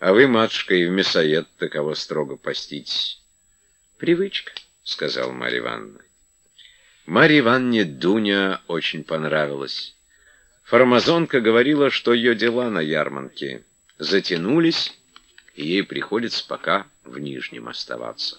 А вы, матушка, и в мясоед таково строго поститесь. Привычка, сказала Марья Ивановна. Марье Ивановне Дуня очень понравилась. Фармазонка говорила, что ее дела на ярмарке затянулись, и ей приходится пока в Нижнем оставаться.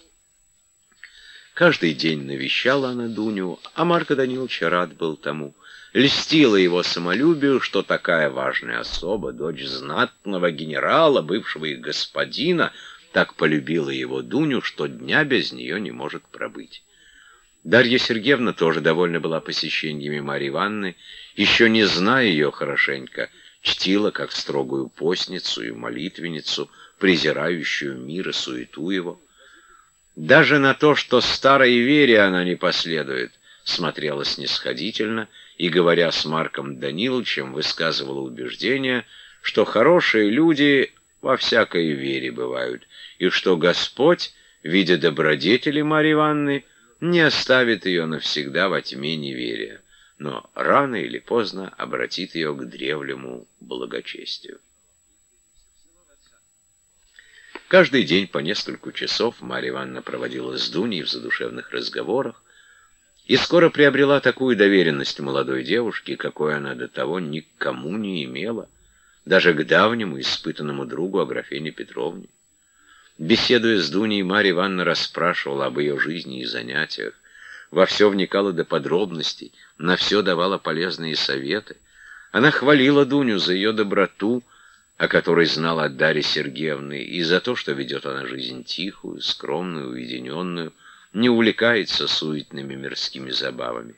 Каждый день навещала она Дуню, а Марко Данилович рад был тому. Льстила его самолюбию, что такая важная особа, дочь знатного генерала, бывшего их господина, так полюбила его Дуню, что дня без нее не может пробыть. Дарья Сергеевна тоже довольна была посещениями Марьи Ивановны, еще не зная ее хорошенько, чтила как строгую постницу и молитвенницу, презирающую мир и суету его. Даже на то, что старой вере она не последует, смотрела снисходительно и, говоря с Марком Даниловичем, высказывала убеждение, что хорошие люди во всякой вере бывают, и что Господь, видя добродетели Марьи Ивановны, не оставит ее навсегда во тьме неверия но рано или поздно обратит ее к древнему благочестию. Каждый день по несколько часов Марья Ивановна проводила с Дуней в задушевных разговорах и скоро приобрела такую доверенность молодой девушки, какой она до того никому не имела, даже к давнему испытанному другу Аграфене Петровне. Беседуя с Дуней, Марья Ивановна расспрашивала об ее жизни и занятиях, во все вникала до подробностей, на все давала полезные советы. Она хвалила Дуню за ее доброту, о которой знала от Дарьи Сергеевны, и за то, что ведет она жизнь тихую, скромную, уединенную, не увлекается суетными мирскими забавами.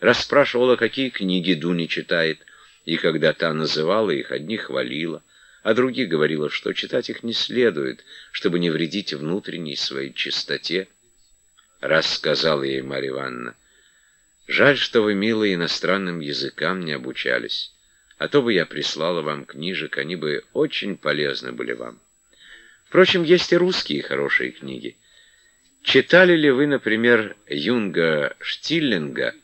Расспрашивала, какие книги Дуня читает, и когда та называла их, одни хвалила, а другие говорила, что читать их не следует, чтобы не вредить внутренней своей чистоте, рассказала ей Марья Ивановна. Жаль, что вы, милые, иностранным языкам не обучались, а то бы я прислала вам книжек, они бы очень полезны были вам. Впрочем, есть и русские хорошие книги. Читали ли вы, например, Юнга Штиллинга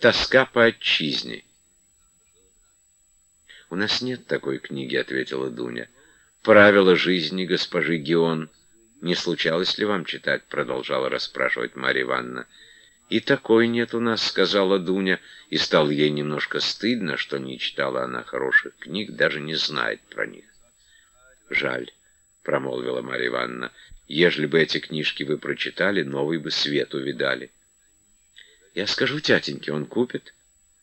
«Тоска по отчизне»? «У нас нет такой книги», — ответила Дуня. «Правила жизни госпожи Геон». «Не случалось ли вам читать?» — продолжала расспрашивать Марья Ивановна. «И такой нет у нас», — сказала Дуня, и стало ей немножко стыдно, что не читала она хороших книг, даже не знает про них. «Жаль», — промолвила Марья Ивановна, — «ежели бы эти книжки вы прочитали, новый бы свет увидали». «Я скажу тятеньке, он купит.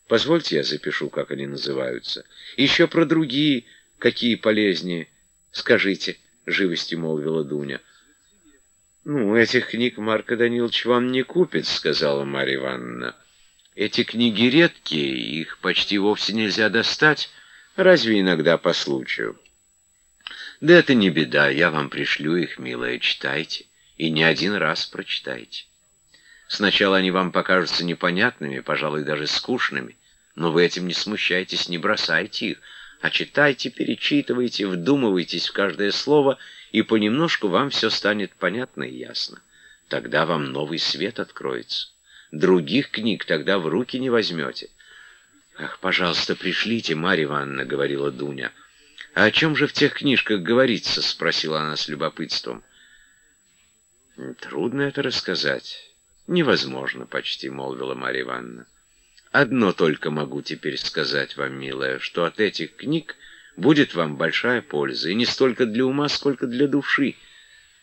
Позвольте я запишу, как они называются. Еще про другие, какие полезнее. Скажите», — живостью молвила Дуня. «Ну, этих книг Марко Данилович вам не купит», — сказала Марья Ивановна. «Эти книги редкие, их почти вовсе нельзя достать, разве иногда по случаю». «Да это не беда, я вам пришлю их, милая, читайте, и не один раз прочитайте. Сначала они вам покажутся непонятными, пожалуй, даже скучными, но вы этим не смущайтесь, не бросайте их, а читайте, перечитывайте, вдумывайтесь в каждое слово — и понемножку вам все станет понятно и ясно. Тогда вам новый свет откроется. Других книг тогда в руки не возьмете. «Ах, пожалуйста, пришлите, Марья Ивановна», — говорила Дуня. «А о чем же в тех книжках говорится?» — спросила она с любопытством. «Трудно это рассказать. Невозможно почти», — молвила Марья Ивановна. «Одно только могу теперь сказать вам, милая, что от этих книг будет вам большая польза, и не столько для ума, сколько для души.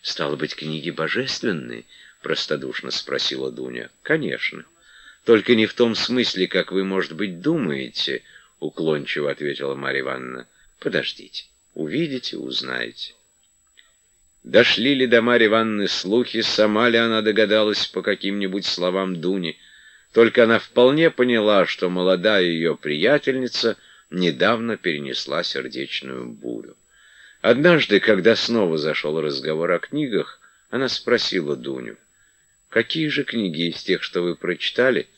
Стало быть, книги божественные? Простодушно спросила Дуня. Конечно. Только не в том смысле, как вы, может быть, думаете, уклончиво ответила Марья Ивановна. Подождите, увидите, узнаете. Дошли ли до Марьи Ивановны слухи, сама ли она догадалась по каким-нибудь словам Дуни. Только она вполне поняла, что молодая ее приятельница — недавно перенесла сердечную бурю. Однажды, когда снова зашел разговор о книгах, она спросила Дуню, «Какие же книги из тех, что вы прочитали,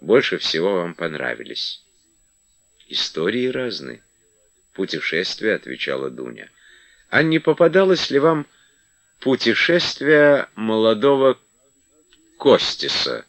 больше всего вам понравились?» «Истории разные». «Путешествия», — отвечала Дуня. «А не попадалось ли вам путешествие молодого Костиса?»